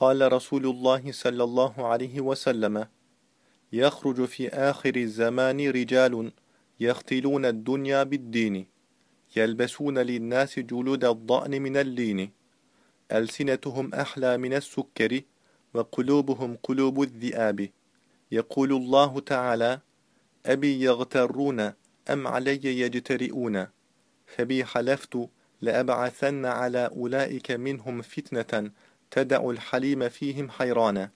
قال رسول الله صلى الله عليه وسلم يخرج في آخر الزمان رجال يختلون الدنيا بالدين يلبسون للناس جلود الضأن من اللين ألسنتهم أحلى من السكر وقلوبهم قلوب الذئاب. يقول الله تعالى أبي يغترون أم علي يجترئون؟ فبي حلفت لأبعثن على أولئك منهم فتنة تدع الحليم فيهم حيرانا.